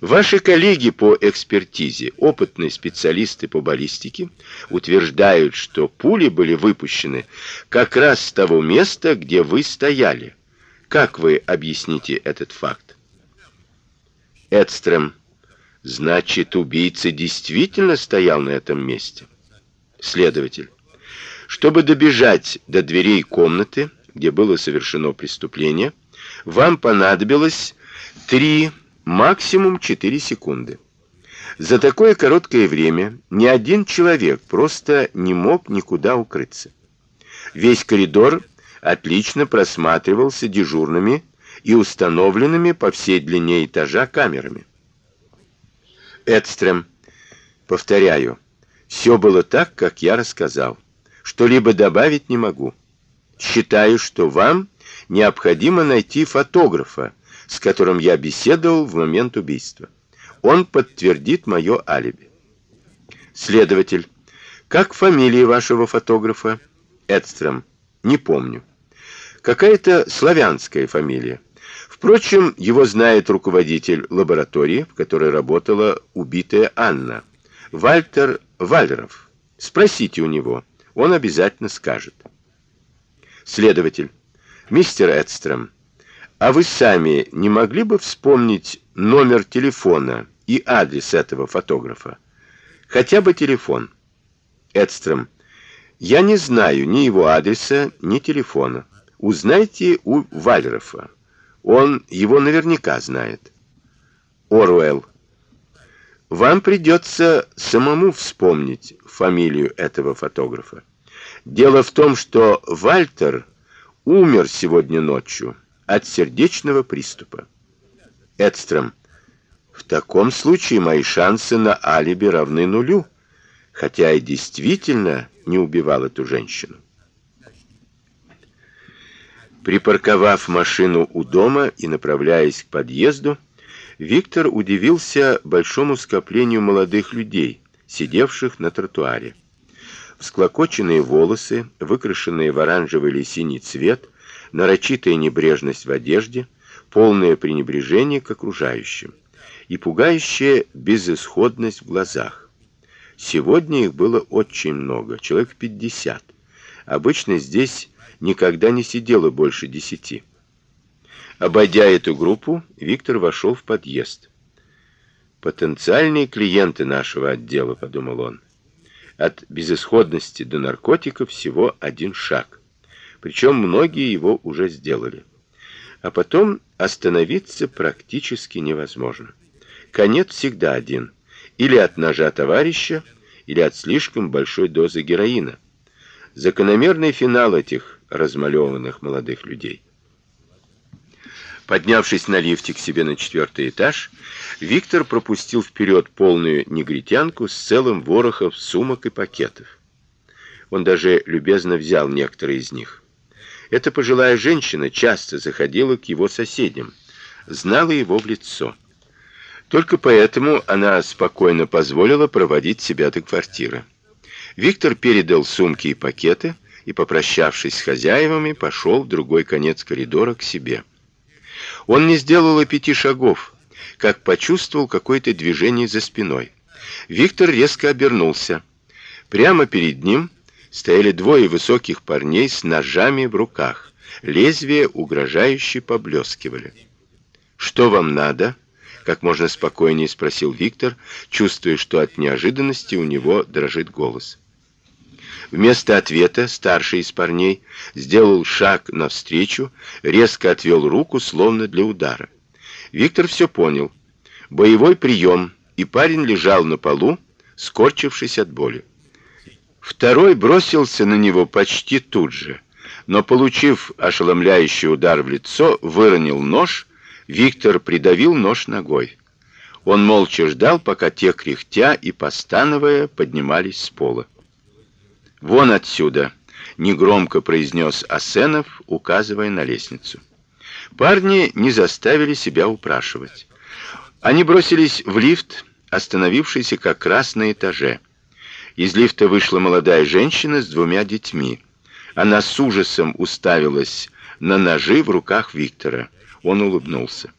Ваши коллеги по экспертизе, опытные специалисты по баллистике, утверждают, что пули были выпущены как раз с того места, где вы стояли. Как вы объясните этот факт? Эдстрем. Значит, убийца действительно стоял на этом месте. Следователь. Чтобы добежать до дверей комнаты, где было совершено преступление, вам понадобилось три максимум 4 секунды. За такое короткое время ни один человек просто не мог никуда укрыться. Весь коридор отлично просматривался дежурными и установленными по всей длине этажа камерами. Эдстрем, повторяю, все было так, как я рассказал. Что-либо добавить не могу. Считаю, что вам необходимо найти фотографа, с которым я беседовал в момент убийства. Он подтвердит мое алиби. Следователь. Как фамилия вашего фотографа? Эдстром. Не помню. Какая-то славянская фамилия. Впрочем, его знает руководитель лаборатории, в которой работала убитая Анна, Вальтер Валеров. Спросите у него, он обязательно скажет. Следователь. Мистер Эдстром, а вы сами не могли бы вспомнить номер телефона и адрес этого фотографа? Хотя бы телефон. Эдстром. Я не знаю ни его адреса, ни телефона. Узнайте у Вальрофа. Он его наверняка знает. Оруэлл. Вам придется самому вспомнить фамилию этого фотографа. Дело в том, что Вальтер умер сегодня ночью от сердечного приступа. Эдстром. В таком случае мои шансы на алиби равны нулю, хотя и действительно не убивал эту женщину. Припарковав машину у дома и направляясь к подъезду, Виктор удивился большому скоплению молодых людей, сидевших на тротуаре. Всклокоченные волосы, выкрашенные в оранжевый или синий цвет, нарочитая небрежность в одежде, полное пренебрежение к окружающим и пугающая безысходность в глазах. Сегодня их было очень много, человек пятьдесят. Обычно здесь никогда не сидело больше десяти. Обойдя эту группу, Виктор вошел в подъезд. Потенциальные клиенты нашего отдела, подумал он. От безысходности до наркотиков всего один шаг причем многие его уже сделали. А потом остановиться практически невозможно. Конец всегда один: или от ножа товарища, или от слишком большой дозы героина. Закономерный финал этих размалеванных молодых людей. Поднявшись на лифте к себе на четвертый этаж, Виктор пропустил вперед полную негритянку с целым ворохом сумок и пакетов. Он даже любезно взял некоторые из них. Эта пожилая женщина часто заходила к его соседям, знала его в лицо. Только поэтому она спокойно позволила проводить себя до квартиры. Виктор передал сумки и пакеты и, попрощавшись с хозяевами, пошел в другой конец коридора к себе. Он не сделал и пяти шагов, как почувствовал какое-то движение за спиной. Виктор резко обернулся. Прямо перед ним стояли двое высоких парней с ножами в руках. Лезвия угрожающе поблескивали. Что вам надо? как можно спокойнее спросил Виктор, чувствуя, что от неожиданности у него дрожит голос. Вместо ответа старший из парней сделал шаг навстречу, резко отвел руку, словно для удара. Виктор все понял. Боевой прием, и парень лежал на полу, скорчившись от боли. Второй бросился на него почти тут же, но получив ошеломляющий удар в лицо, выронил нож. Виктор придавил нож ногой. Он молча ждал, пока те кряхтя и постановая поднимались с пола. "Вон отсюда", негромко произнес Асенов, указывая на лестницу. Парни не заставили себя упрашивать. Они бросились в лифт, остановившийся как раз на этаже. Из лифта вышла молодая женщина с двумя детьми. Она с ужасом уставилась на ножи в руках Виктора. Он улыбнулся.